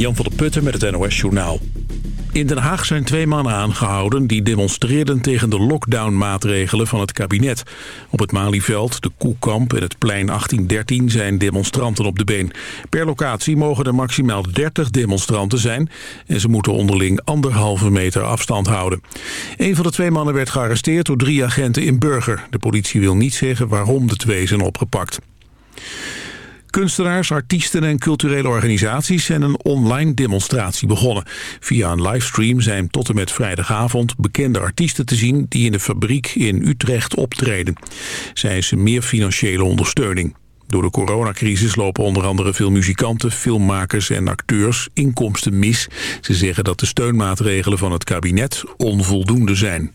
Jan van der Putten met het NOS Journaal. In Den Haag zijn twee mannen aangehouden die demonstreerden tegen de lockdownmaatregelen van het kabinet. Op het Malieveld, de Koekamp en het plein 1813 zijn demonstranten op de been. Per locatie mogen er maximaal 30 demonstranten zijn en ze moeten onderling anderhalve meter afstand houden. Een van de twee mannen werd gearresteerd door drie agenten in Burger. De politie wil niet zeggen waarom de twee zijn opgepakt. Kunstenaars, artiesten en culturele organisaties zijn een online demonstratie begonnen. Via een livestream zijn tot en met vrijdagavond bekende artiesten te zien die in de fabriek in Utrecht optreden. Zij eisen meer financiële ondersteuning. Door de coronacrisis lopen onder andere veel muzikanten, filmmakers en acteurs inkomsten mis. Ze zeggen dat de steunmaatregelen van het kabinet onvoldoende zijn.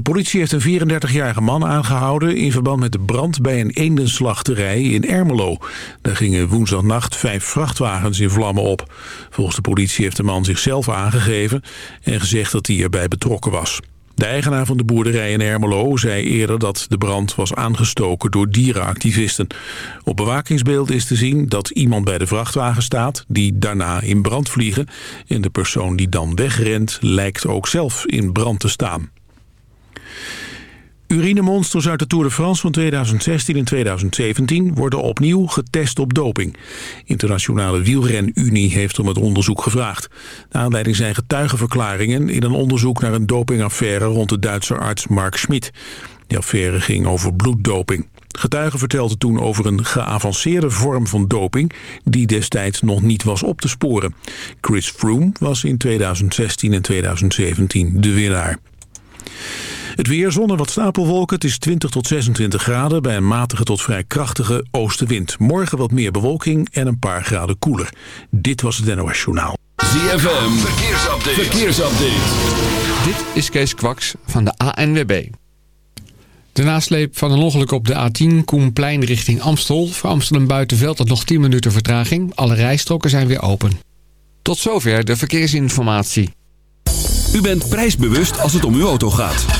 De politie heeft een 34-jarige man aangehouden... in verband met de brand bij een eendenslachterij in Ermelo. Daar gingen woensdagnacht vijf vrachtwagens in vlammen op. Volgens de politie heeft de man zichzelf aangegeven... en gezegd dat hij erbij betrokken was. De eigenaar van de boerderij in Ermelo zei eerder dat de brand was aangestoken door dierenactivisten. Op bewakingsbeelden is te zien dat iemand bij de vrachtwagen staat die daarna in brand vliegen. En de persoon die dan wegrent lijkt ook zelf in brand te staan. Urinemonsters uit de Tour de France van 2016 en 2017 worden opnieuw getest op doping. Internationale Wielrenunie heeft om het onderzoek gevraagd. De aanleiding zijn getuigenverklaringen in een onderzoek naar een dopingaffaire rond de Duitse arts Mark Schmidt. Die affaire ging over bloeddoping. Getuigen vertelden toen over een geavanceerde vorm van doping die destijds nog niet was op te sporen. Chris Froome was in 2016 en 2017 de winnaar. Het weer, zonder wat stapelwolken. Het is 20 tot 26 graden bij een matige tot vrij krachtige oostenwind. Morgen wat meer bewolking en een paar graden koeler. Dit was het NOS Journaal. ZFM, verkeersupdate. verkeersupdate. Dit is Kees Kwaks van de ANWB. De nasleep van een ongeluk op de A10 Koenplein richting Amstel. Voor Amsterdam Buitenveld had nog 10 minuten vertraging. Alle rijstroken zijn weer open. Tot zover de verkeersinformatie. U bent prijsbewust als het om uw auto gaat.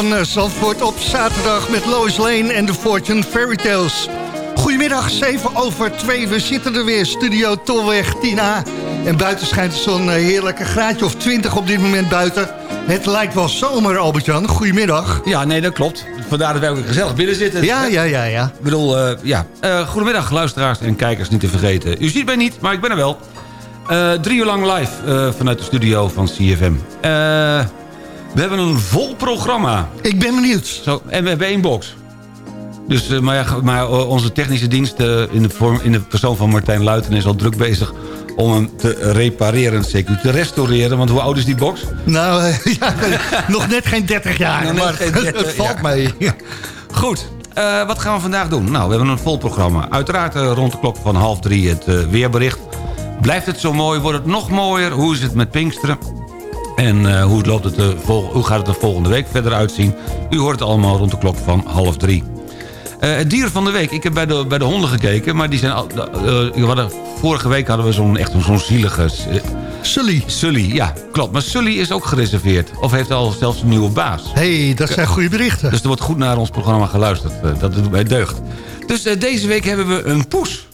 Van uh, Zandvoort op zaterdag met Lois Lane en de Fortune Fairy Tales. Goedemiddag, 7 over 2. We zitten er weer, studio Tolweg 10A. En buiten schijnt zo'n uh, heerlijke graadje of 20 op dit moment buiten. Het lijkt wel zomer, Albert-Jan. Goedemiddag. Ja, nee, dat klopt. Vandaar dat wij ook gezellig binnen zitten. Ja, ja, ja, ja. Ik bedoel, uh, ja. Uh, goedemiddag, luisteraars en kijkers, niet te vergeten. U ziet mij niet, maar ik ben er wel. Uh, drie uur lang live vanuit de studio van CFM. We hebben een vol programma. Ik ben benieuwd. Zo, en we hebben één box. Dus, maar, ja, maar onze technische dienst in, de vorm, in de persoon van Martijn Luiten is al druk bezig om hem te repareren, zeker te restaureren. Want hoe oud is die box? Nou, ja, nog net geen 30 jaar, maar geen 30, het valt mee. Goed, uh, wat gaan we vandaag doen? Nou, we hebben een vol programma. Uiteraard uh, rond de klok van half drie het weerbericht. Blijft het zo mooi? Wordt het nog mooier? Hoe is het met Pinksteren? En hoe, loopt het, hoe gaat het er volgende week verder uitzien? U hoort het allemaal rond de klok van half drie. Uh, het dier van de week. Ik heb bij de, bij de honden gekeken, maar die zijn al, uh, hadden, vorige week hadden we zo'n echt zo'n zielige... Uh, Sully. Sully, ja, klopt. Maar Sully is ook gereserveerd. Of heeft al zelfs een nieuwe baas. hey, dat zijn goede berichten. Dus er wordt goed naar ons programma geluisterd. dat doet mij deugd. Dus deze week hebben we een poes.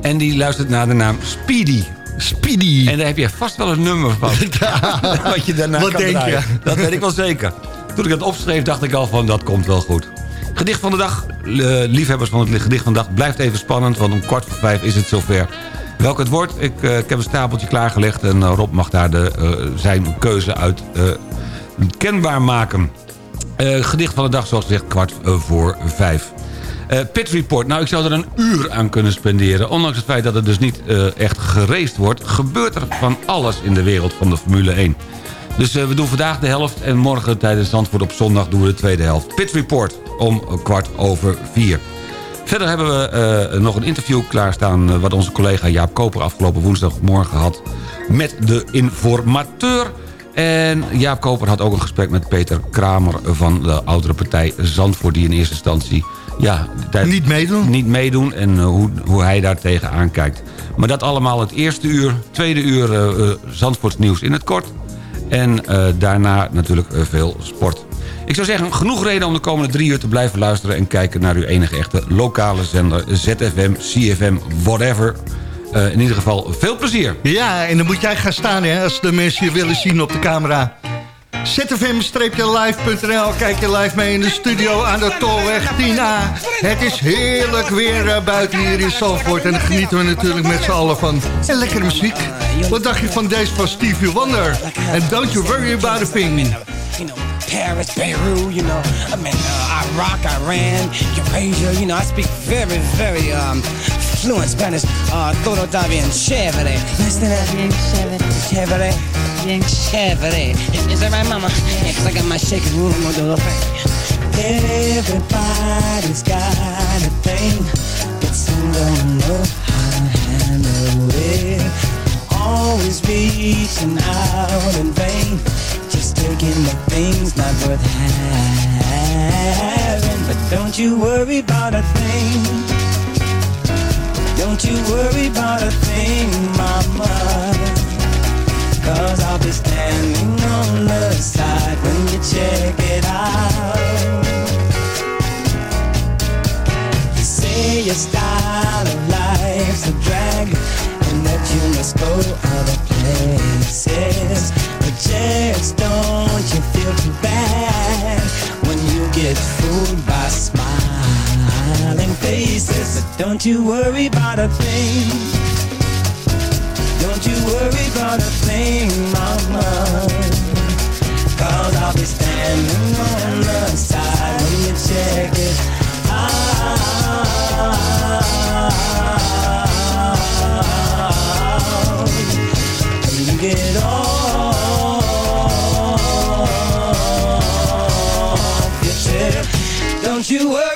En die luistert naar de naam Speedy. Speedy. En daar heb je vast wel een nummer van. wat je daarna Wat kan denk draaien. je? Dat weet ik wel zeker. Toen ik dat opschreef dacht ik al van dat komt wel goed. Gedicht van de dag. Uh, liefhebbers van het gedicht van de dag. Blijft even spannend, want om kwart voor vijf is het zover. Welk het wordt, ik, uh, ik heb een stapeltje klaargelegd... en uh, Rob mag daar de, zijn keuze uit kenbaar maken. gedicht van de dag, zoals gezegd, kwart voor vijf. Pit Report, nou ik zou er een uur aan kunnen spenderen. Ondanks het feit dat het dus niet echt geraced wordt... gebeurt er van alles in de wereld van de Formule 1. Dus uh, we doen vandaag de helft en morgen tijdens Zandvoort op zondag doen we de tweede helft. Pit Report om kwart over vier. Verder hebben we uh, nog een interview klaarstaan... Uh, wat onze collega Jaap Koper afgelopen woensdagmorgen had... met de informateur. En Jaap Koper had ook een gesprek met Peter Kramer... van de oudere partij Zandvoort... die in eerste instantie ja, niet meedoen. Niet meedoen en hoe, hoe hij daar tegenaan kijkt. Maar dat allemaal het eerste uur. Tweede uur nieuws in het kort... En uh, daarna natuurlijk uh, veel sport. Ik zou zeggen, genoeg reden om de komende drie uur te blijven luisteren... en kijken naar uw enige echte lokale zender ZFM, CFM, whatever. Uh, in ieder geval veel plezier. Ja, en dan moet jij gaan staan hè, als de mensen je willen zien op de camera. zfm-live.nl Kijk je live mee in de studio aan de Tolweg 10A. Het is heerlijk weer uh, buiten hier in Zandvoort. En daar genieten we natuurlijk met z'n allen van. En lekkere muziek. Wat dacht je van deze van Stevie Wonder? En Don't You Worry About a Thing. You know, Paris, Beirut, you know, I mean, uh, Iraq, Iran, Eurasia, you know, I speak very, very um, fluent Spanish. Uh, todo está bien chévere. Listen to that, bien chévere. Chévere. Bien chévere. Is that right, mama? Cause I got my shaking room on the thing. Everybody's got a thing, but some don't know how to handle it. Always reaching out in vain, just taking the things not worth having. But don't you worry about a thing. Don't you worry about a thing, mama. Cause I'll be standing on the side when you check it out. You say your style of life's a drag and that you must go other places. But just don't you feel too bad when you get fooled by smiling faces. But don't you worry about a thing. Don't you worry about a thing, mama. Cause I'll be standing on the side when you check it out. When you get off your chair, don't you worry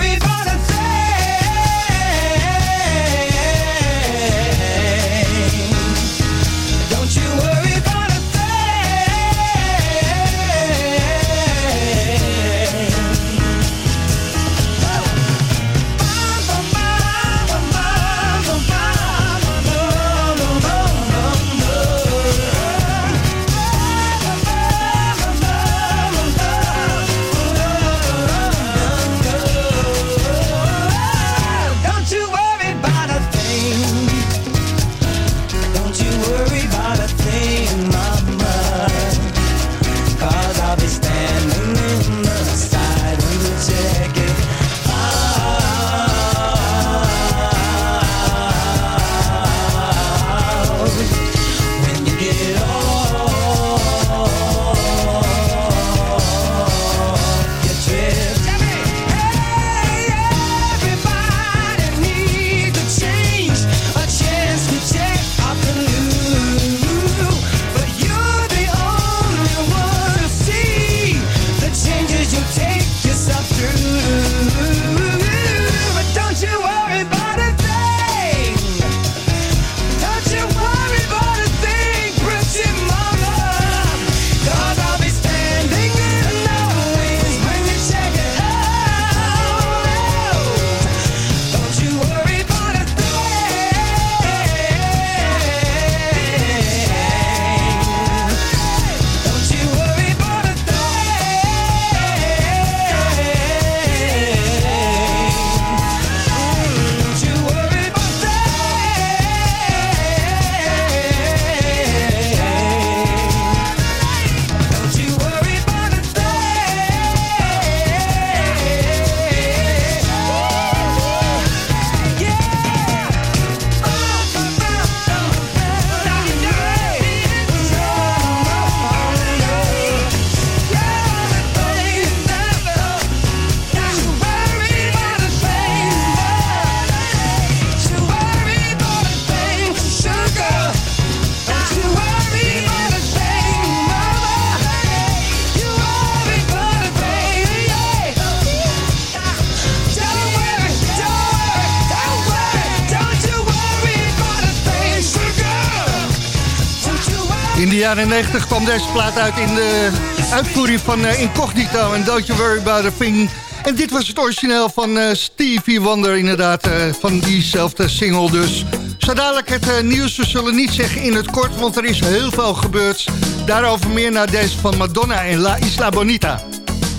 jaren 90 kwam deze plaat uit in de uitvoering van eh, Incognito en Don't You Worry About A Thing. En dit was het origineel van eh, Stevie Wonder inderdaad, eh, van diezelfde single dus. Zo dadelijk het nieuws, zullen niet zeggen in het kort, want er is heel veel gebeurd. Daarover meer naar deze van Madonna en La Isla Bonita.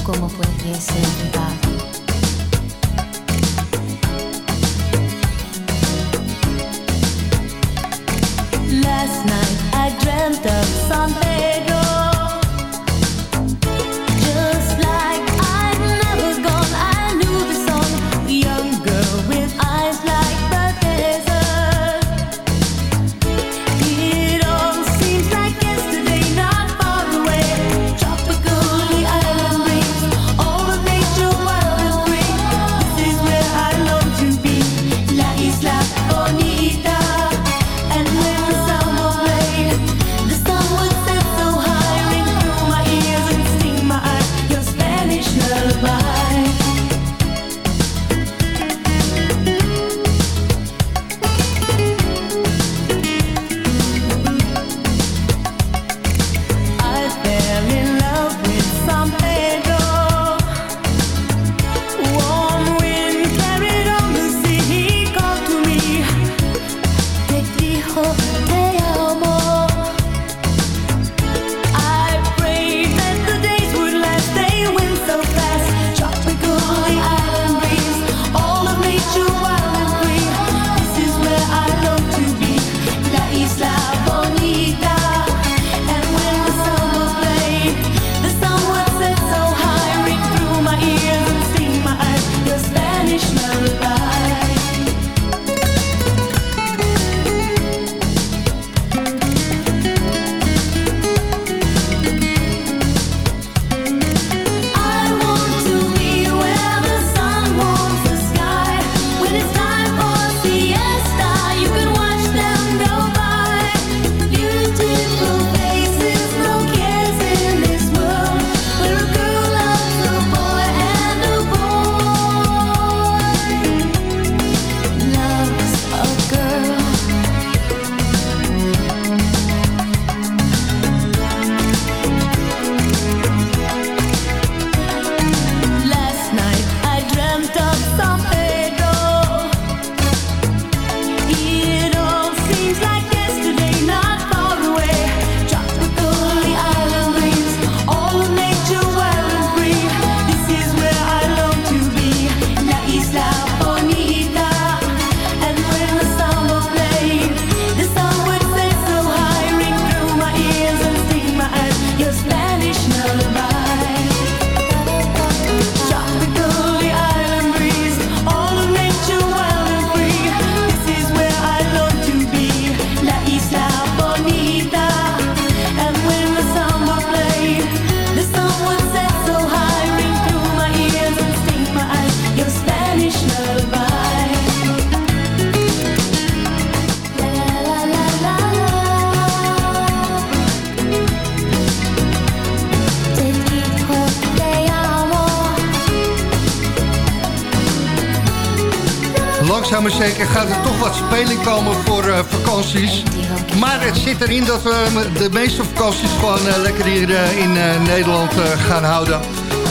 ¿Cómo I dreamt of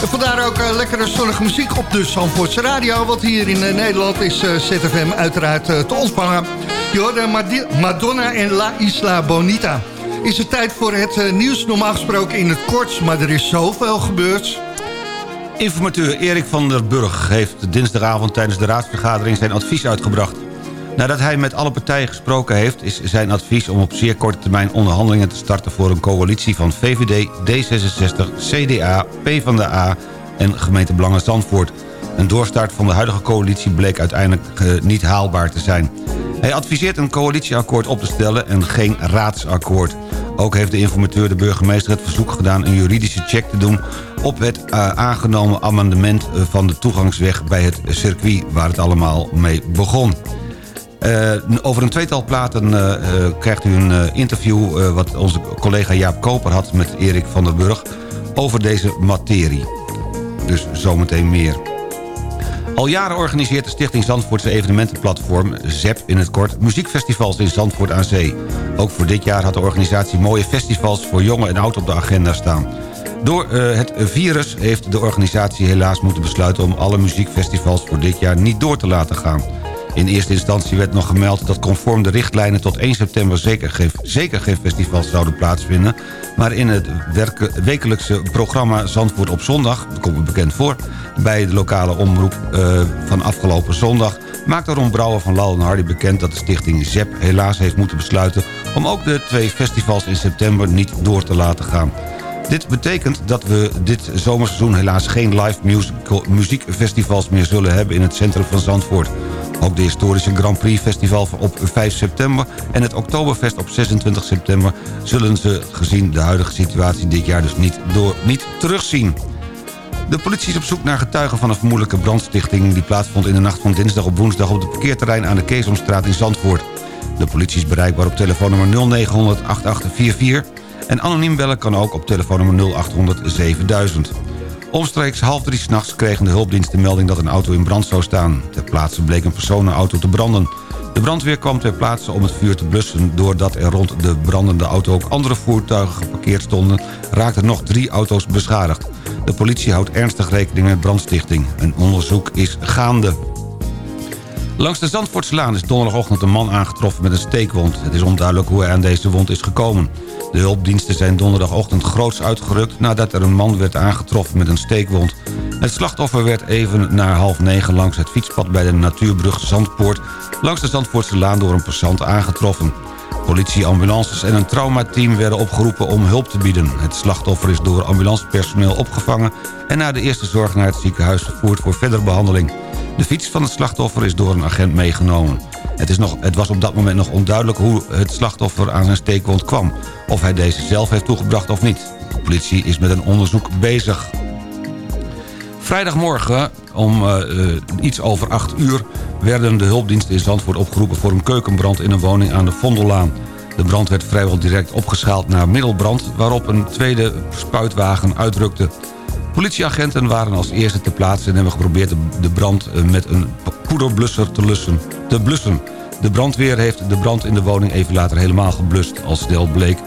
vandaar ook eh, lekkere zonnige muziek op de Zandvoortse Radio. Want hier in eh, Nederland is eh, ZFM uiteraard te ontvangen. Madi- Madonna en La Isla Bonita. Is het tijd voor het nieuws normaal gesproken in het kort. Maar er is zoveel gebeurd. Informateur Erik van der Burg heeft dinsdagavond tijdens de raadsvergadering zijn advies uitgebracht. Nadat hij met alle partijen gesproken heeft... is zijn advies om op zeer korte termijn onderhandelingen te starten... voor een coalitie van VVD, D66, CDA, PvdA en gemeente Belangen Zandvoort. Een doorstart van de huidige coalitie bleek uiteindelijk eh, niet haalbaar te zijn. Hij adviseert een coalitieakkoord op te stellen en geen raadsakkoord. Ook heeft de informateur de burgemeester het verzoek gedaan... een juridische check te doen op het eh, aangenomen amendement eh, van de toegangsweg bij het circuit... waar het allemaal mee begon. Eh, over een tweetal platen eh, eh, krijgt u een interview... wat onze collega Jaap Koper had met Erik van der Burg... over deze materie. Dus zometeen meer. Al jaren organiseert de Stichting Zandvoortse evenementenplatform... ZEP in het kort, muziekfestivals in Zandvoort aan Zee. Ook voor dit jaar had de organisatie mooie festivals... voor jong en oud op de agenda staan. Door het virus heeft de organisatie helaas moeten besluiten... om alle muziekfestivals voor dit jaar niet door te laten gaan. In eerste instantie werd nog gemeld dat conform de richtlijnen... tot 1 september zeker geen, zeker geen festivals zouden plaatsvinden... maar in het wekelijkse programma Zandvoort op zondag... dat komt bekend voor... bij de lokale omroep eh, van afgelopen zondag... maakte Ron Brouwer van Lal en Hardy bekend... dat de stichting ZEP helaas heeft moeten besluiten... om ook de twee festivals in september niet door te laten gaan. Dit betekent dat we dit zomerseizoen helaas geen live musical, muziekfestivals meer zullen hebben in het centrum van Zandvoort. Ook de historische Grand Prix Festival op 5 september en het Oktoberfest op 26 september zullen ze gezien de huidige situatie dit jaar dus niet, door, niet terugzien. De politie is op zoek naar getuigen van een vermoedelijke brandstichting... die plaatsvond in de nacht van dinsdag op woensdag op het parkeerterrein aan de Keesomstraat in Zandvoort. De politie is bereikbaar op telefoonnummer 0900 8844 en anoniem bellen kan ook op telefoonnummer 0800 7000. Omstreeks half drie s'nachts kregen de hulpdiensten melding dat een auto in brand zou staan. Ter plaatse bleek een personenauto te branden. De brandweer kwam ter plaatse om het vuur te blussen. Doordat er rond de brandende auto ook andere voertuigen geparkeerd stonden... raakten nog drie auto's beschadigd. De politie houdt ernstig rekening met brandstichting. Een onderzoek is gaande. Langs de Zandvoortslaan is donderdagochtend een man aangetroffen met een steekwond. Het is onduidelijk hoe hij aan deze wond is gekomen. De hulpdiensten zijn donderdagochtend groots uitgerukt... nadat er een man werd aangetroffen met een steekwond. Het slachtoffer werd even na half negen langs het fietspad... bij de natuurbrug Zandpoort... langs de Zandvoortse Laan door een passant aangetroffen. Politie, ambulances en een traumateam werden opgeroepen om hulp te bieden. Het slachtoffer is door ambulancepersoneel opgevangen... en na de eerste zorg naar het ziekenhuis vervoerd voor verdere behandeling. De fiets van het slachtoffer is door een agent meegenomen. Het, is nog, het was op dat moment nog onduidelijk hoe het slachtoffer aan zijn steekwond kwam. Of hij deze zelf heeft toegebracht of niet. De politie is met een onderzoek bezig. Vrijdagmorgen om uh, uh, iets over 8 uur... werden de hulpdiensten in Zandvoort opgeroepen... voor een keukenbrand in een woning aan de Vondellaan. De brand werd vrijwel direct opgeschaald naar middelbrand... waarop een tweede spuitwagen uitrukte. Politieagenten waren als eerste ter plaatse... en hebben geprobeerd de brand eh, met een poederblusser te, lussen, te blussen. De brandweer heeft de brand in de woning even later helemaal geblust. Al snel bleek,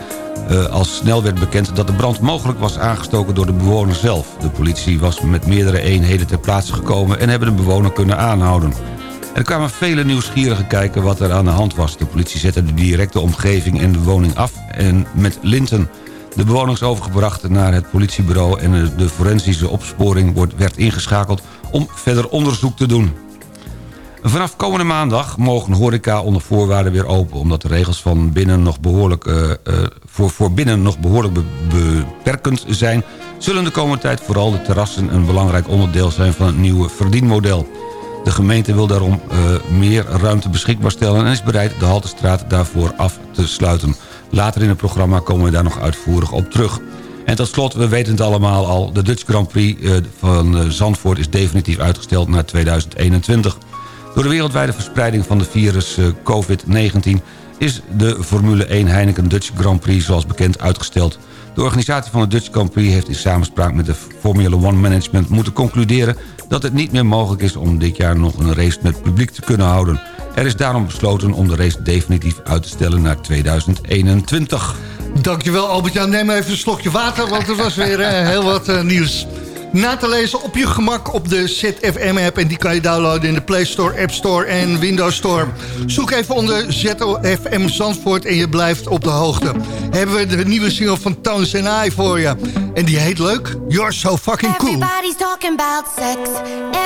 uh, als snel werd bekend dat de brand mogelijk was aangestoken door de bewoner zelf. De politie was met meerdere eenheden ter plaatse gekomen... en hebben de bewoner kunnen aanhouden. Er kwamen vele nieuwsgierigen kijken wat er aan de hand was. De politie zette de directe omgeving en de woning af en met linten... De bewoner is overgebracht naar het politiebureau... en de forensische opsporing wordt, werd ingeschakeld om verder onderzoek te doen. Vanaf komende maandag mogen horeca onder voorwaarden weer open... omdat de regels van binnen nog behoorlijk, uh, uh, voor, voor binnen nog behoorlijk be beperkend zijn... zullen de komende tijd vooral de terrassen een belangrijk onderdeel zijn... van het nieuwe verdienmodel. De gemeente wil daarom uh, meer ruimte beschikbaar stellen... en is bereid de Haltestraat daarvoor af te sluiten... Later in het programma komen we daar nog uitvoerig op terug. En tot slot, we weten het allemaal al... de Dutch Grand Prix van Zandvoort is definitief uitgesteld naar 2021. Door de wereldwijde verspreiding van de virus COVID-19... is de Formule 1 Heineken Dutch Grand Prix zoals bekend uitgesteld. De organisatie van de Dutch Grand Prix heeft in samenspraak met de Formula 1 Management moeten concluderen... dat het niet meer mogelijk is om dit jaar nog een race met publiek te kunnen houden... Er is daarom besloten om de race definitief uit te stellen naar 2021. Dankjewel Albert-Jan. Neem even een slokje water, want er was weer uh, heel wat uh, nieuws. Na te lezen op je gemak op de ZFM-app... en die kan je downloaden in de Play Store, App Store en Windows Store. Zoek even onder ZFM Zandvoort en je blijft op de hoogte. Hebben we de nieuwe single van Tones and I voor je. En die heet leuk, You're So Fucking Cool. Everybody's talking about sex.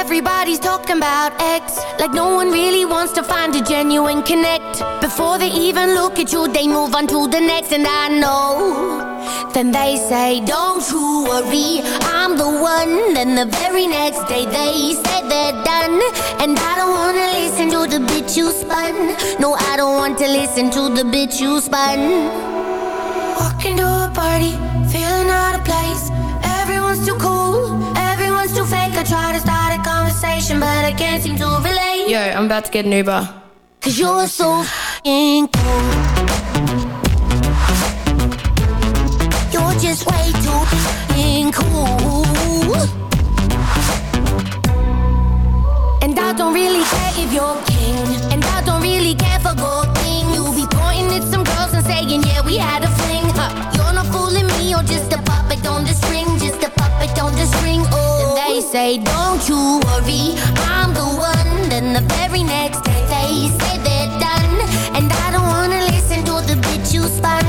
Everybody's talking about X. Like no one really wants to find a genuine connect. Before they even look at you, they move on to the next. And I know. Then they say, don't worry, I'm the one. Then the very next day they say they're done. And I don't wanna listen to the bitch you spun. No, I don't want to listen to the bitch you spun. Walking to a party, feeling out of place. Everyone's too cool, everyone's too fake. I try to start a conversation, but I can't seem to relate. Yo, I'm about to get an Uber. Cause you're so f***ing cool. You're just way too f***ing cool. Your king. And I don't really care for gold things. You be pointing at some girls and saying, yeah, we had a fling. You're not fooling me, you're just a puppet on the string, just a puppet on the string. Oh, then they say, don't you worry, I'm the one. Then the very next day they say they're done. And I don't wanna listen to the bitch you spun.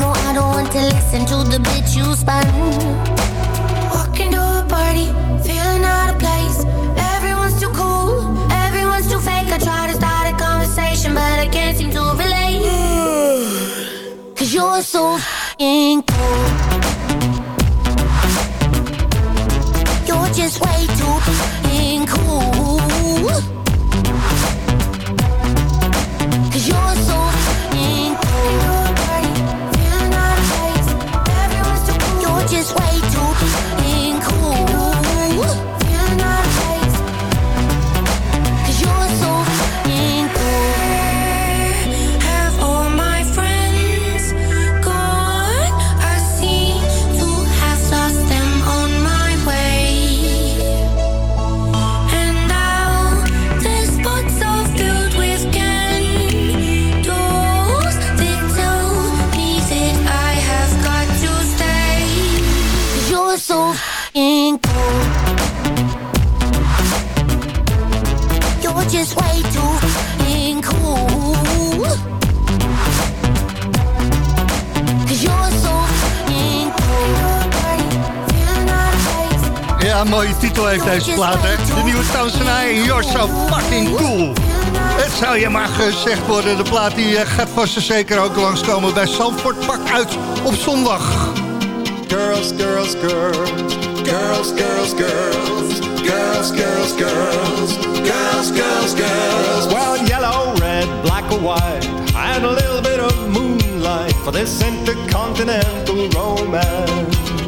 No, I don't want to listen to the bitch you spun. You're so f***ing cool. Een mooie titel heeft deze plaat, hè? De nieuwe Stones en You're So Fucking Cool. Het zou je maar gezegd worden. De plaat die eh, gaat voor ze zeker ook langskomen bij Sanford Pak uit op zondag. Girls, girls, girls. Girls, girls, girls. Girls, girls, girls. Girls, girls, girls. Well, yellow, red, black or white. And a little bit of moonlight. For this intercontinental romance.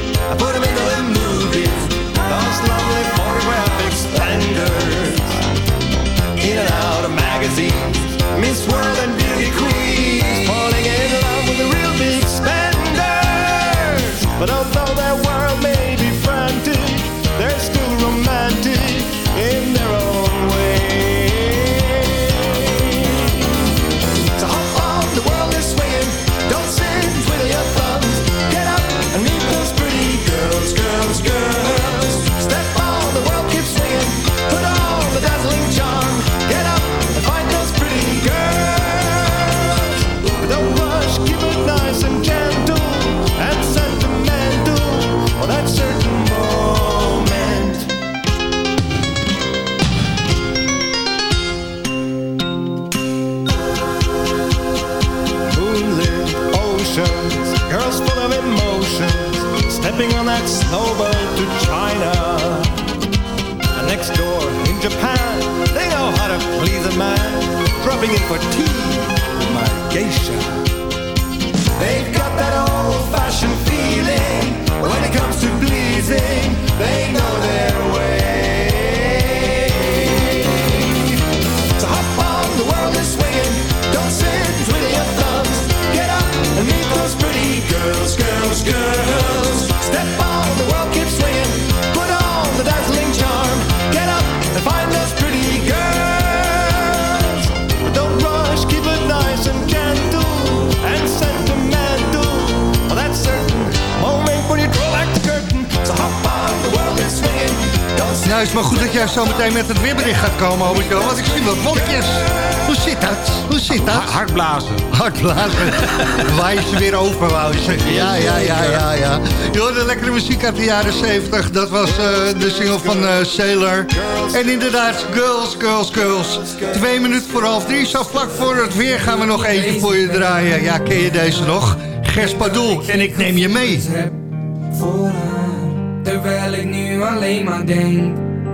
For tea with my geisha. Is maar goed dat jij zo meteen met het weerbericht gaat komen, hoop ik wel. Want ik zie wat wolkjes. Hoe zit dat? Hoe zit dat? Hard blazen. Hard blazen. Je ze weer over wou je zeggen. Ja, ja, ja, ja, ja. Je hoorde lekkere muziek uit de jaren 70. Dat was eh, de single van eh, Sailor. En inderdaad, Girls, Girls, Girls. Twee minuten voor half drie. Zo vlak voor het weer gaan we nog eentje voor je draaien. Ja, ken je deze nog? Gers Pardoel. En ik neem je mee. Terwijl ik nu alleen maar denk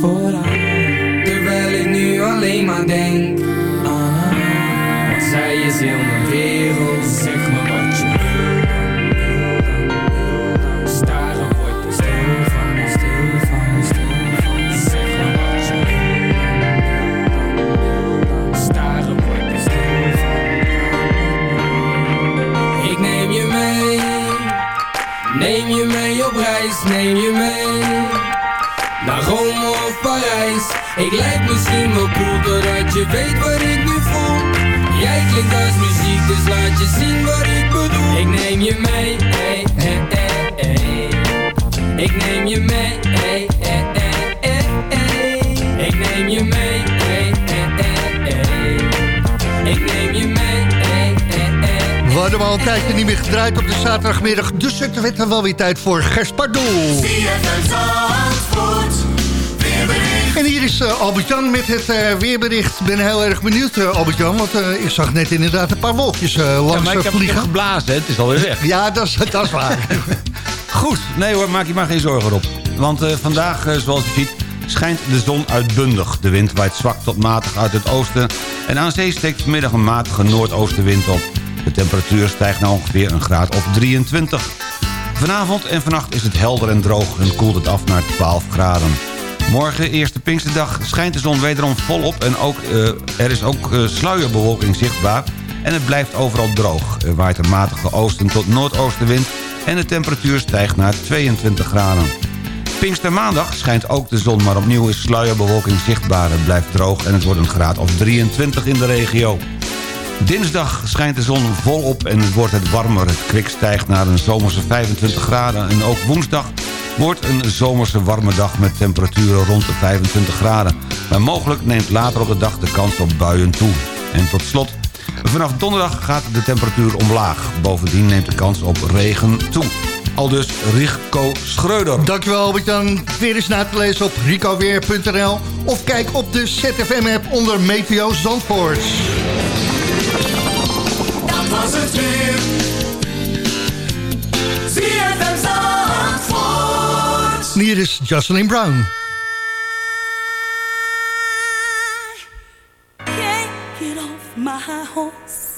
voor haar Terwijl ik nu alleen maar denk haar Want zij is heel mijn wereld. Zeg me wat je wil Staren word ik stil van, stil van, stil van. Zeg me wat je wil Staren word ik stil van. Ik neem je mee. Neem je mee op reis, neem je mee Parijs Ik lijk misschien wel cool Doordat je weet wat ik nu voel Jij klinkt als muziek Dus laat je zien wat ik bedoel Ik neem je mee hey, hey, hey, hey. Ik neem je mee hey, hey, hey, hey, hey. Ik neem je mee hey, hey, hey, hey. Ik neem je mee hey, hey, hey. We hadden al een tijdje niet meer gedraaid op de zaterdagmiddag. Dus het werd er wel weer tijd voor Gerspardoel. En hier is uh, Albert-Jan met het eh, weerbericht. Ik ben heel erg benieuwd, uh, Albert-Jan. Want ik zag net inderdaad een paar wolkjes langs Ja, maar ik heb, vliegen. heb geblazen, het is alweer weg. Ja, dat is, dat is waar. Goed, nee hoor, maak je maar geen zorgen op. Want vandaag, zoals je ziet, schijnt de zon uitbundig. De wind waait zwak tot matig uit het oosten... en aan zee steekt vanmiddag een matige noordoostenwind op. De temperatuur stijgt naar ongeveer een graad of 23. Vanavond en vannacht is het helder en droog en koelt het af naar 12 graden. Morgen, eerste Pinksterdag, schijnt de zon wederom volop... en ook, eh, er is ook eh, sluierbewolking zichtbaar... en het blijft overal droog. Er waait een matige oosten tot noordoostenwind... en de temperatuur stijgt naar 22 graden. Pinkstermaandag schijnt ook de zon, maar opnieuw is sluierbewolking zichtbaar. Het blijft droog en het wordt een graad of 23 in de regio. Dinsdag schijnt de zon volop en wordt het warmer. Het kwik stijgt naar een zomerse 25 graden. En ook woensdag wordt een zomerse warme dag met temperaturen rond de 25 graden. Maar mogelijk neemt later op de dag de kans op buien toe. En tot slot, vanaf donderdag gaat de temperatuur omlaag. Bovendien neemt de kans op regen toe. Aldus Rico Schreuder. Dankjewel Albert-Jan. Weer eens na te lezen op ricoweer.nl of kijk op de ZFM-app onder Meteo Zandvoort. Dat was het weer. Zandvoort. En hier is Jocelyn Brown. can't get off my horse,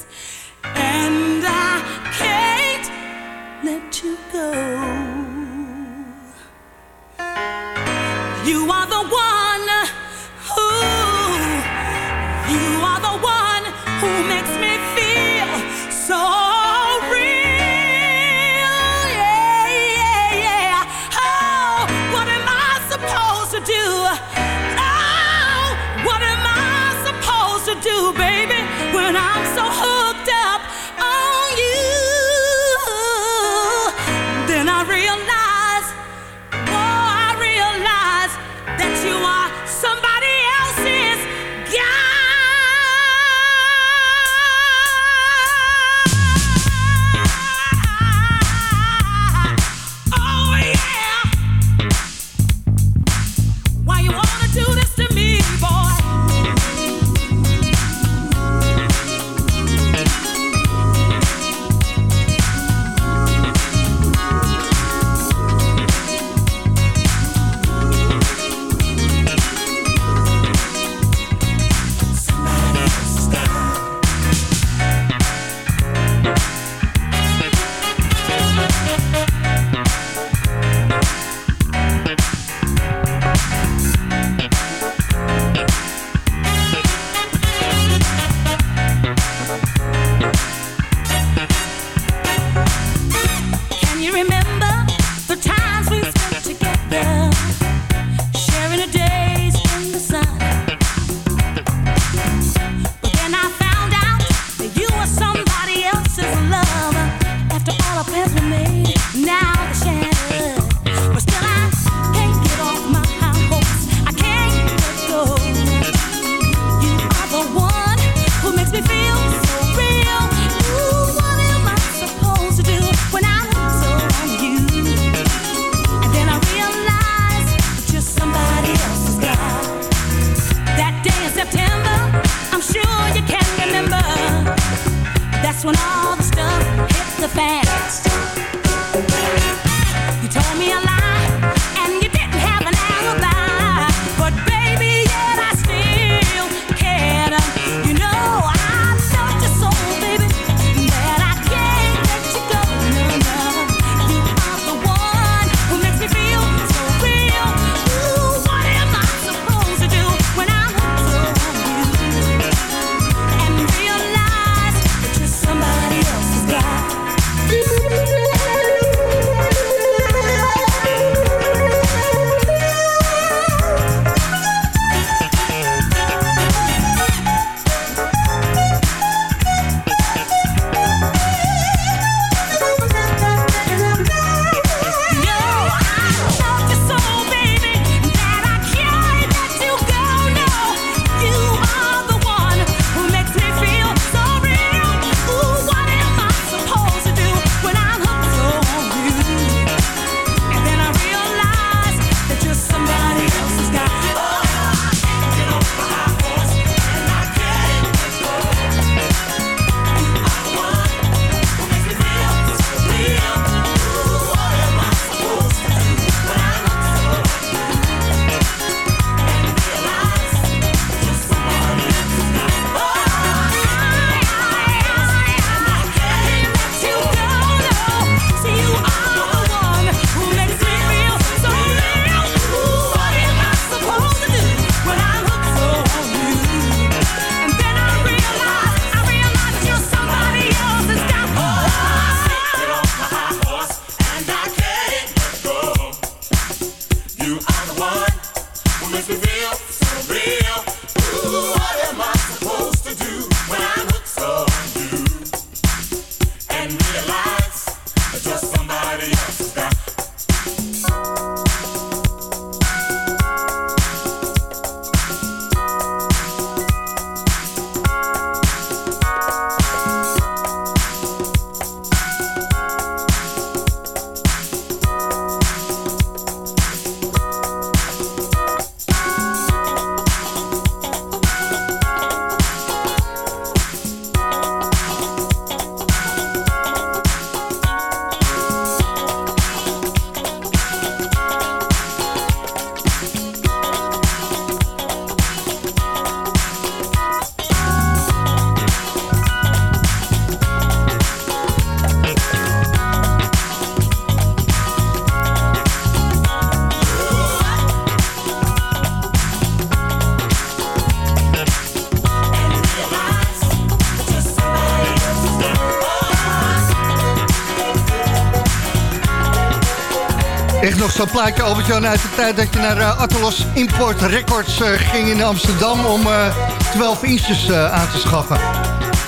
zo'n plaatje, Albert-Jan, uit de tijd dat je naar eh, Atlas Import Records eh, ging in Amsterdam... om eh 12 inches aan te schaffen.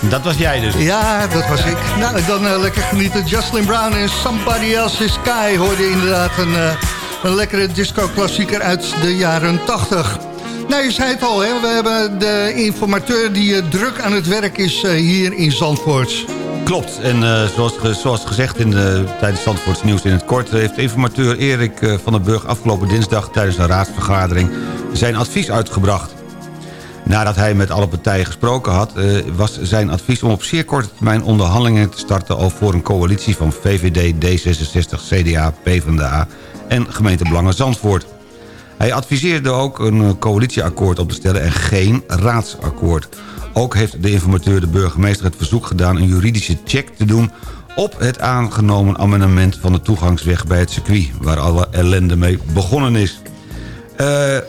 Dat was jij dus. Ja, dat was ik. Nou, dan lekker genieten. Jocelyn Brown en Somebody Else's Sky hoorde inderdaad een, een lekkere disco-klassieker uit de jaren 80. Nou, je zei het al, hè? we hebben de informateur die druk aan het werk is hier in Zandvoort. Klopt, en eh, zoals, zoals gezegd in de, tijdens Zandvoorts nieuws in het kort... heeft informateur Erik eh, van den Burg afgelopen dinsdag... tijdens een raadsvergadering zijn advies uitgebracht. Nadat hij met alle partijen gesproken had... eh, was zijn advies om op zeer korte termijn onderhandelingen te starten... over een coalitie van VVD, D66, CDA, PvdA en gemeente Belangen Zandvoort. Hij adviseerde ook een eh, coalitieakkoord op te stellen en geen raadsakkoord. Ook heeft de informateur de burgemeester het verzoek gedaan... een juridische check te doen op het aangenomen amendement van de toegangsweg bij het circuit... waar alle ellende mee begonnen is. Eh, eh,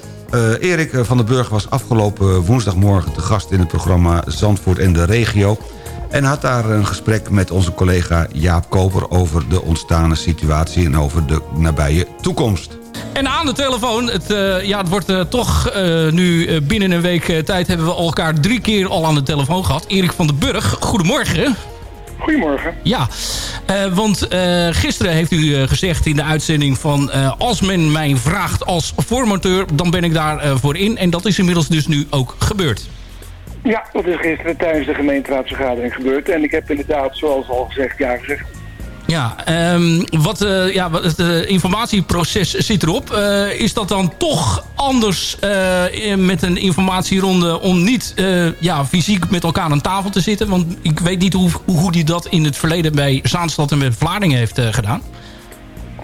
Erik van den Burg was afgelopen woensdagmorgen te gast in het programma Zandvoort en de Regio... en had daar een gesprek met onze collega Jaap Koper over de ontstane situatie... en over de nabije toekomst. En aan de telefoon, het, eh, ja, het wordt eh, toch eh, nu binnen een week tijd... hebben we elkaar drie keer al aan de telefoon gehad. Erik van den Burg, goedemorgen. Goedemorgen. Ja, eh, want eh, gisteren heeft u gezegd in de uitzending van... eh, als men mij vraagt als formateur, dan ben ik daar eh, voor in. En dat is inmiddels dus nu ook gebeurd. Ja, dat is gisteren tijdens de gemeenteraadsvergadering gebeurd. En ik heb inderdaad, zoals al gezegd, ja gezegd. Ja, ehm, wat, eh, ja, wat- het eh, informatieproces zit erop. Eh, is dat dan toch anders met een informatieronde... om niet ja, fysiek met elkaar aan tafel te zitten? Want ik weet niet hoe, hoe die dat in het verleden bij Zaanstad en bij Vlaardingen heeft gedaan.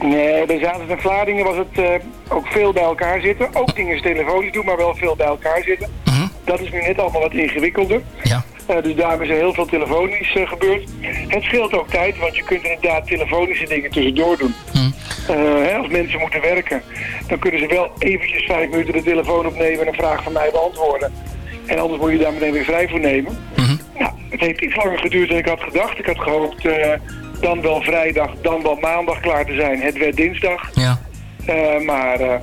Nee, bij Zaanstad en Vlaardingen was het ook veel bij elkaar zitten. Ook dingen telefonisch doen, maar wel veel bij elkaar zitten. Dat is nu net allemaal wat ingewikkelder. Ja. Eh, dus daarom is er heel veel telefonisch eh, gebeurd. Het scheelt ook tijd, want je kunt inderdaad telefonische dingen tussendoor doen. Eh, hè, als mensen moeten werken, dan kunnen ze wel eventjes vijf minuten de telefoon opnemen en een vraag van mij beantwoorden. En anders moet je daar meteen weer vrij voor nemen. Nou, het heeft iets langer geduurd dan ik had gedacht. Ik had gehoopt eh, dan wel vrijdag, dan wel maandag klaar te zijn. Het werd dinsdag. Ja. Eh, maar eh,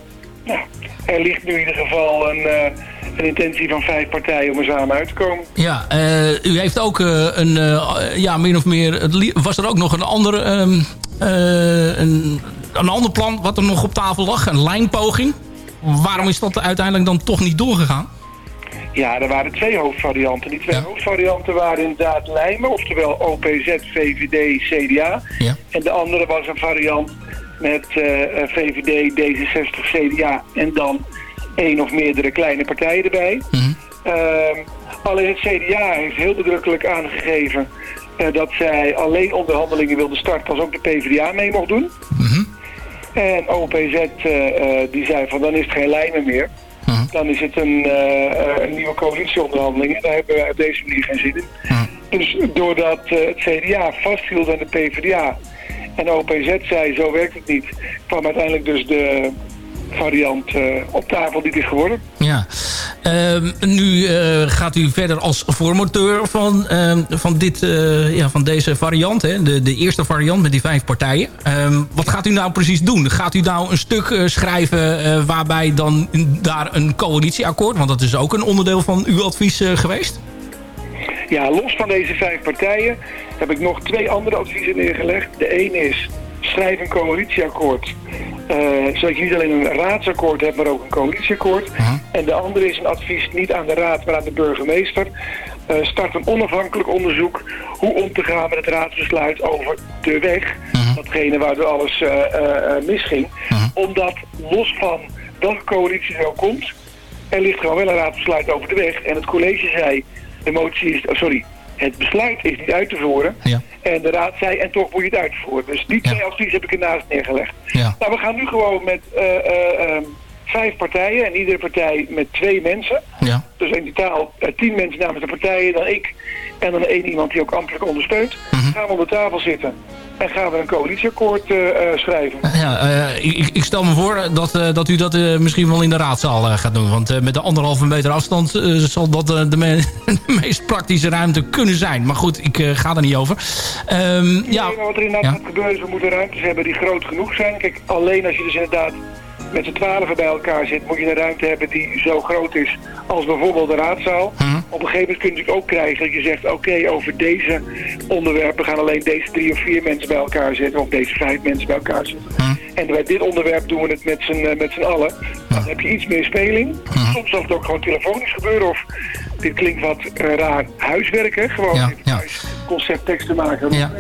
nou, er ligt nu in ieder geval een, eh, een intentie van vijf partijen om er samen uit te komen. Ja, eh, u heeft ook eh, een, eh, ja, min of meer... Het was er ook nog een ander, ehm, eh, een, een ander plan wat er nog op tafel lag? Een lijnpoging? Waarom is dat uiteindelijk dan toch niet doorgegaan? Ja, er waren twee hoofdvarianten. Die twee hoofdvarianten waren inderdaad lijmen, oftewel OPZ, VVD, CDA. Ja. En de andere was een variant met VVD, D66, CDA en dan één of meerdere kleine partijen erbij. Ehm, alleen het CDA heeft heel nadrukkelijk aangegeven eh, dat zij alleen onderhandelingen wilde starten als ook de PvdA mee mocht doen. En OPZ eh, eh, die zei van dan is het geen lijmen meer. Dan is het een, een nieuwe coalitieonderhandeling en daar hebben we op deze manier geen zin in. Dus doordat het CDA vasthield aan de PvdA en OPZ zei zo werkt het niet, kwam uiteindelijk dus de variant eh, op tafel die is geworden. Ja. Ehm, nu eh, gaat u verder als formateur van, ehm, van, dit, eh, ja, van deze variant. Hè? De, de eerste variant met die vijf partijen. Ehm, wat gaat u nou precies doen? Gaat u nou een stuk schrijven waarbij dan daar een coalitieakkoord... want dat is ook een onderdeel van uw advies geweest? Ja, los van deze vijf partijen heb ik nog twee andere adviezen neergelegd. De een is schrijf een coalitieakkoord. Eh, zodat je niet alleen een raadsakkoord hebt, maar ook een coalitieakkoord. En de andere is een advies niet aan de raad, maar aan de burgemeester. Eh, start een onafhankelijk onderzoek hoe om te gaan met het raadsbesluit over de weg. Datgene waardoor alles eh, eh, eh, misging. Omdat los van welke coalitie er ook komt, er ligt gewoon wel een raadsbesluit over de weg. En het college zei, de motie is, oh, sorry, het besluit is niet uit te voeren. En de raad zei, en toch moet je het uitvoeren. Dus die twee adviezen heb ik ernaast neergelegd. Nou, we gaan nu gewoon met eh, eh, ehm, vijf partijen en iedere partij met twee mensen. Ja. Dus in totaal eh, tien mensen namens de partijen, dan ik en dan één iemand die ook ambtelijk ondersteunt. Gaan we om de tafel zitten en gaan we een coalitieakkoord eh, eh, schrijven. Ja, eh, ik, ik stel me voor dat, dat u dat misschien wel in de raadzaal gaat doen. Want met de anderhalve meter afstand zal dat de, me- de meest praktische ruimte kunnen zijn. Maar goed, ik ga er niet over. Ehm, ja, Nee, wat er inderdaad gaat gebeuren is, we moeten ruimtes hebben die groot genoeg zijn. Kijk, alleen als je dus inderdaad met z'n twaalfen bij elkaar zit, moet je een ruimte hebben die zo groot is als bijvoorbeeld de raadzaal. Op een gegeven moment kun je natuurlijk ook krijgen dat je zegt, oké, over deze onderwerpen gaan alleen deze drie of vier mensen bij elkaar zitten, of deze vijf mensen bij elkaar zitten. En bij dit onderwerp doen we het met z'n eh, met z'n allen. Dan heb je iets meer speling. Soms zal het ook gewoon telefonisch gebeuren, of dit klinkt wat eh, raar, huiswerken. Gewoon even thuis conceptteksten maken. Ja.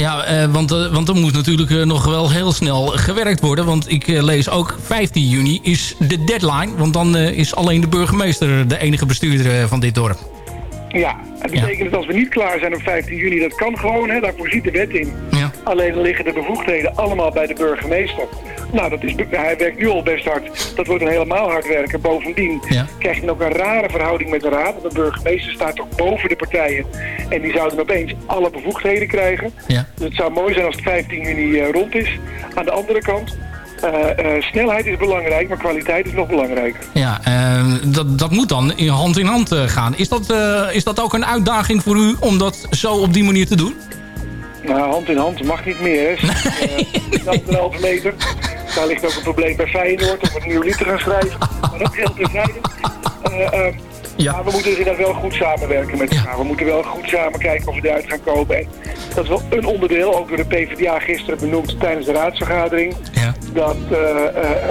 Ja, eh, want, eh, want er moet natuurlijk eh, nog wel heel snel gewerkt worden. Want ik lees ook 15 juni is de deadline. Want dan is alleen de burgemeester de enige bestuurder van dit dorp. Ja, dat betekent dat als we niet klaar zijn op 15 juni, dat kan gewoon, hè, daarvoor ziet de wet in. Ja. Alleen dan liggen de bevoegdheden allemaal bij de burgemeester. Nou, dat is, hij werkt nu al best hard. Dat wordt dan helemaal hard werken. Bovendien krijg je nog een rare verhouding met de raad. Want de burgemeester staat ook boven de partijen. En die zouden opeens alle bevoegdheden krijgen. Ja. Dus het zou mooi zijn als het 15 juni eh, rond is. Aan de andere kant, snelheid is belangrijk, maar kwaliteit is nog belangrijker. Ja, eh, dat, dat moet dan in hand in hand eh, gaan. Is dat, eh, is dat ook een uitdaging voor u om dat zo op die manier te doen? Nou, hand in hand mag niet meer, hè. Nee. anderhalve meter. Daar ligt ook een probleem bij Feyenoord om een nieuw lied te gaan schrijven. Maar dat geldt terzijde. Eh eh ja. Maar we moeten dus inderdaad wel goed samenwerken met elkaar. We moeten wel goed samen kijken of we eruit gaan komen. En dat is wel een onderdeel, ook door de PvdA gisteren benoemd tijdens de raadsvergadering. Ja. Dat uh,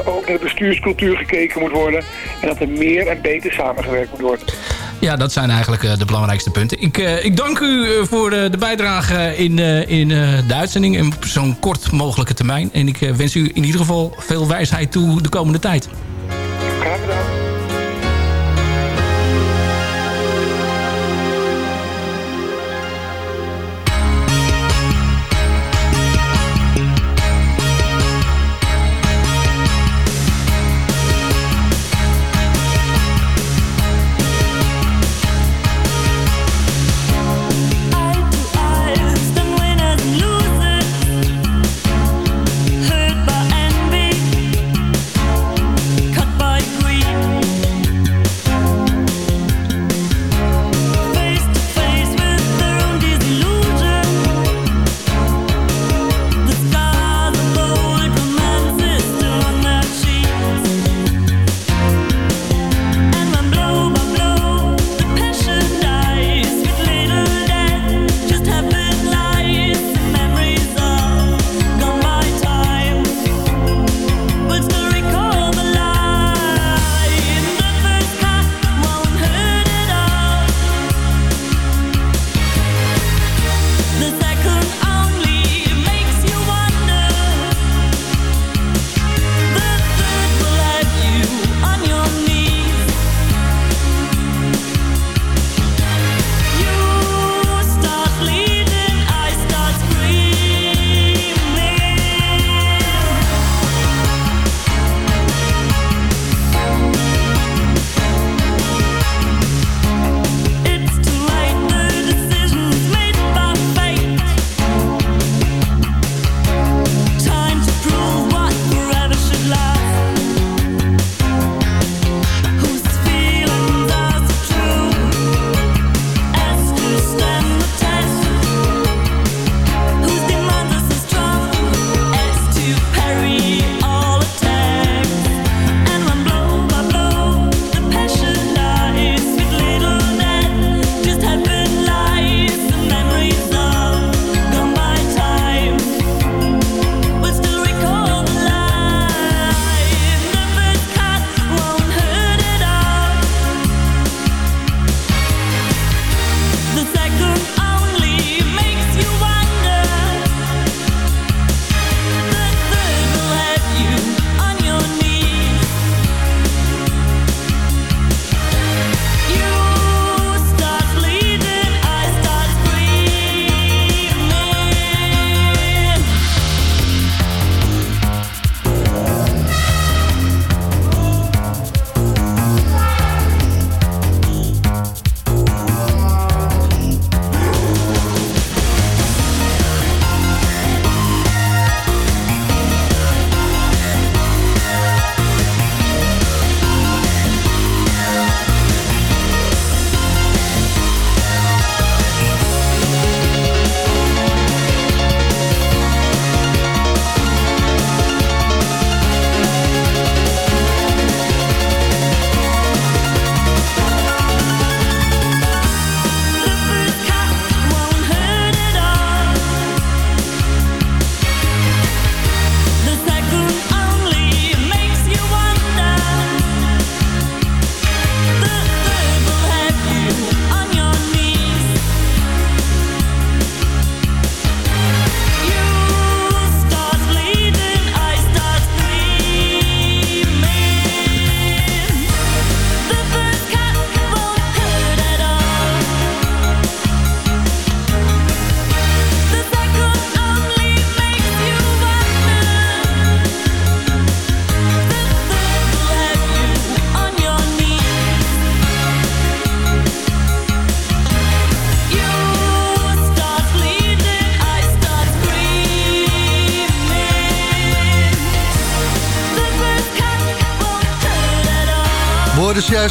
ook naar de bestuurscultuur gekeken moet worden. En dat er meer en beter samengewerkt moet worden. Ja, dat zijn eigenlijk eh, de belangrijkste punten. Ik, ik dank u voor de bijdrage in, in de uitzending. En op zo'n kort mogelijke termijn. En ik wens u in ieder geval veel wijsheid toe de komende tijd. Graag gedaan.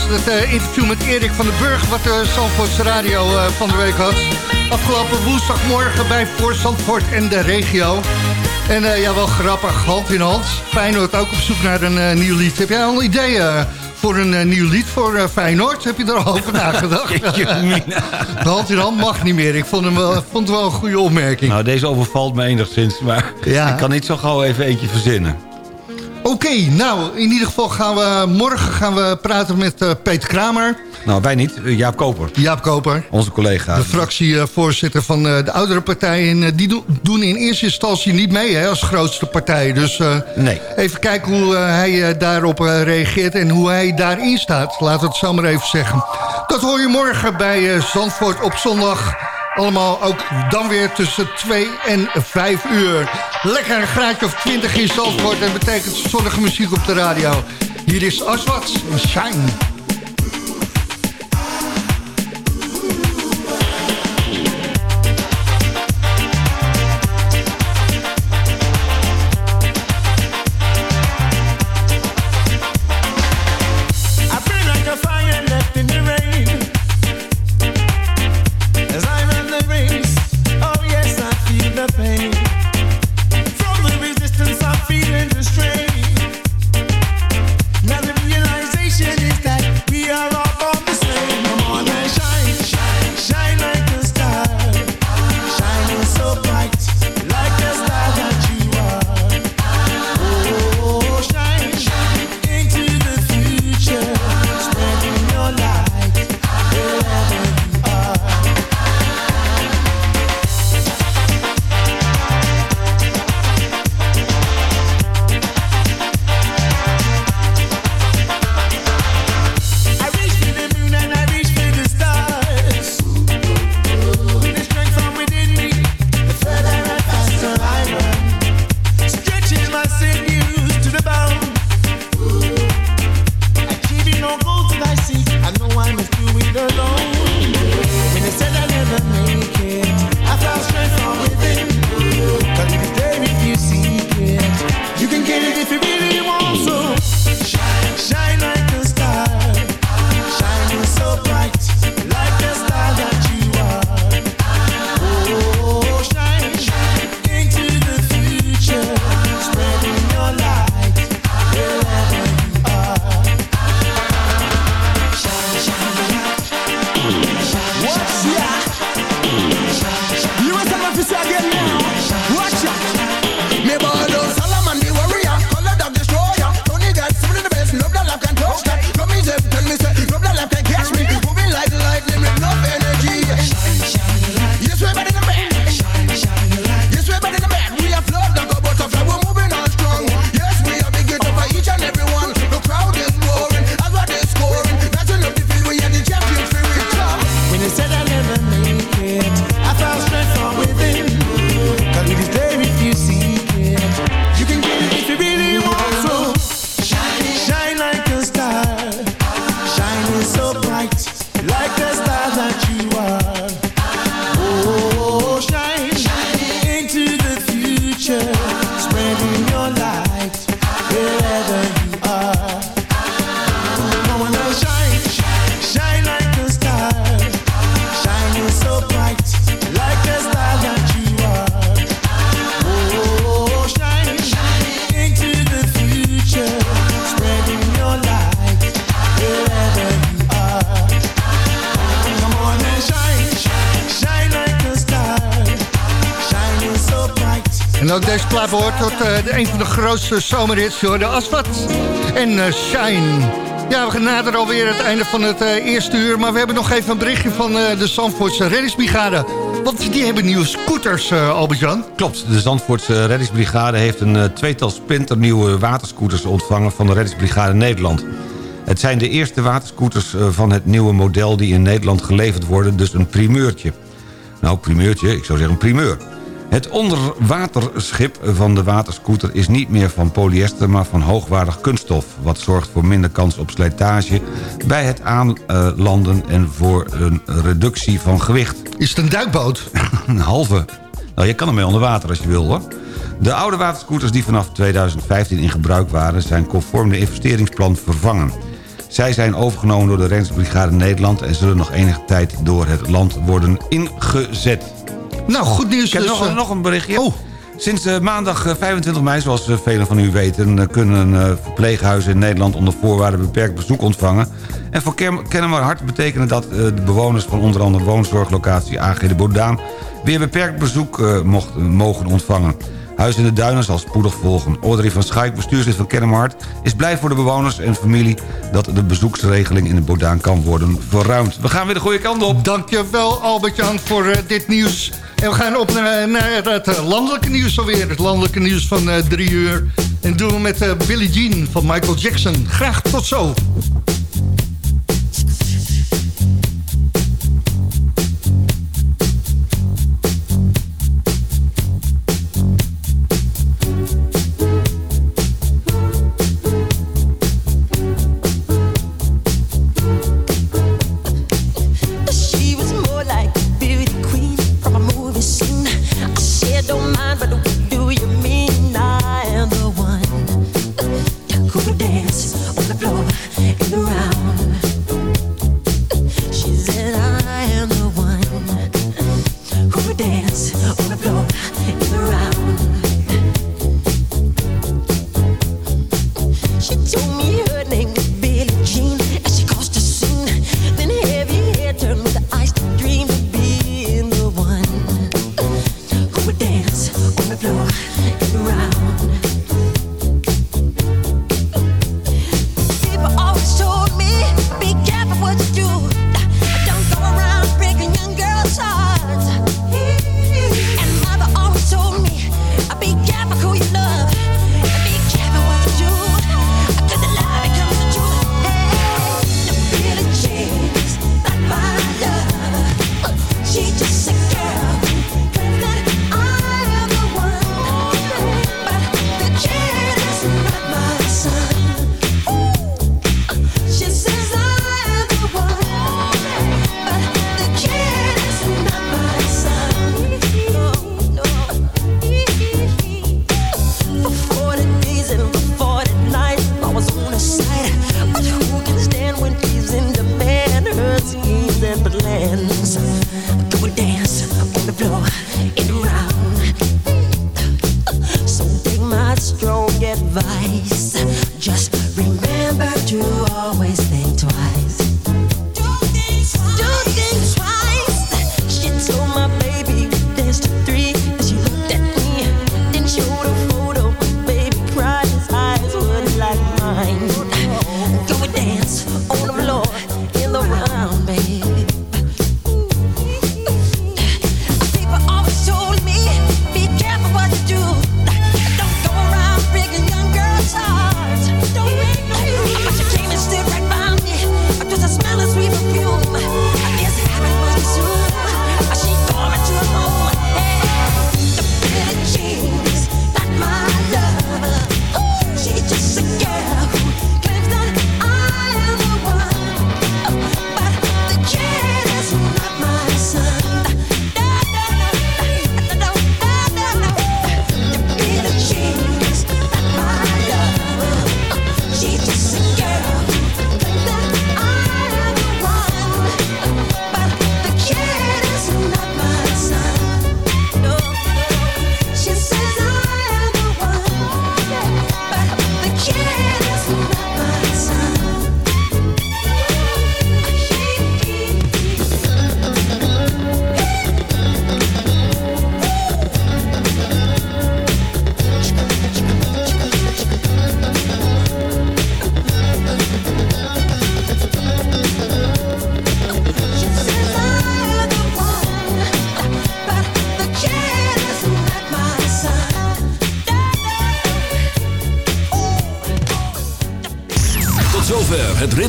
was het eh, interview met Erik van den Burg... wat de Zandvoorts Radio eh, van de week had. Afgelopen woensdagmorgen bij Voor Zandvoort en de regio. En ja, wel grappig, hand in hand. Feyenoord ook op zoek naar een nieuw lied. Heb jij al ideeën voor een nieuw lied voor Feyenoord? Heb je er al over nagedacht? de hand in hand mag niet meer. Ik vond, hem wel, vond het wel een goede opmerking. Nou, deze overvalt me enigszins, maar ik kan niet zo gauw even eentje verzinnen. Oké, nou, in ieder geval gaan we morgen gaan we praten met eh, Peter Kramer. Nou, wij niet. Eh, Jaap Koper. Jaap Koper. Onze collega. De fractievoorzitter van eh, de oudere partij. En die do- doen in eerste instantie niet mee hè, als grootste partij. Dus Nee. even kijken hoe hij daarop reageert en hoe hij daarin staat. Laten we het zo maar even zeggen. Dat hoor je morgen bij Zandvoort op zondag. Allemaal ook dan weer tussen 2 en 5 uur. Lekker een of 20 in Zandvoort. En betekent zonnige muziek op de radio. Hier is Aswat en Shine. Ook deze plaat behoort tot de, een van de grootste zomerhits, hoor, de Asfalt en eh, Shine. Ja, we gaan nader alweer het einde van het eh, eerste uur, maar we hebben nog even een berichtje van de Zandvoortse reddingsbrigade. Want die hebben nieuwe scooters, eh Albert-Jan. Klopt, de Zandvoortse reddingsbrigade heeft een tweetal splinternieuwe waterscooters ontvangen van de reddingsbrigade Nederland. Het zijn de eerste waterscooters van het nieuwe model die in Nederland geleverd worden, dus een primeurtje. Nou, primeurtje, ik zou zeggen een primeur. Het onderwaterschip van de waterscooter is niet meer van polyester... maar van hoogwaardig kunststof... wat zorgt voor minder kans op slijtage bij het aanlanden... en voor een reductie van gewicht. Is het een duikboot? een halve. Nou, je kan ermee onder water als je wil, hoor. De oude waterscooters die vanaf 2015 in gebruik waren... zijn conform de investeringsplan vervangen. Zij zijn overgenomen door de Reddingsbrigade Nederland... en zullen nog enige tijd door het land worden ingezet. Nou, goed nieuws. Ik heb dus, nog, eh, nog een berichtje. Sinds eh, maandag eh, 25 mei, zoals eh, velen van u weten... eh, kunnen eh, verpleeghuizen in Nederland onder voorwaarden beperkt bezoek ontvangen. En voor Ken- Kennemer Hart betekende dat eh, de bewoners van onder andere woonzorglocatie AG de weer beperkt bezoek eh, mocht, mogen ontvangen. Huis in de Duinen zal spoedig volgen. Audrey van Schaik, bestuurslid van Kennemerhard... is blij voor de bewoners en familie... dat de bezoeksregeling in de Bodaan kan worden verruimd. We gaan weer de goede kant op. Dankjewel Albert-Jan voor eh, dit nieuws. En we gaan op naar, het eh, landelijke nieuws alweer. Het landelijke nieuws van eh, drie uur. En doen we met uh, Billie Jean van Michael Jackson. Graag tot zo.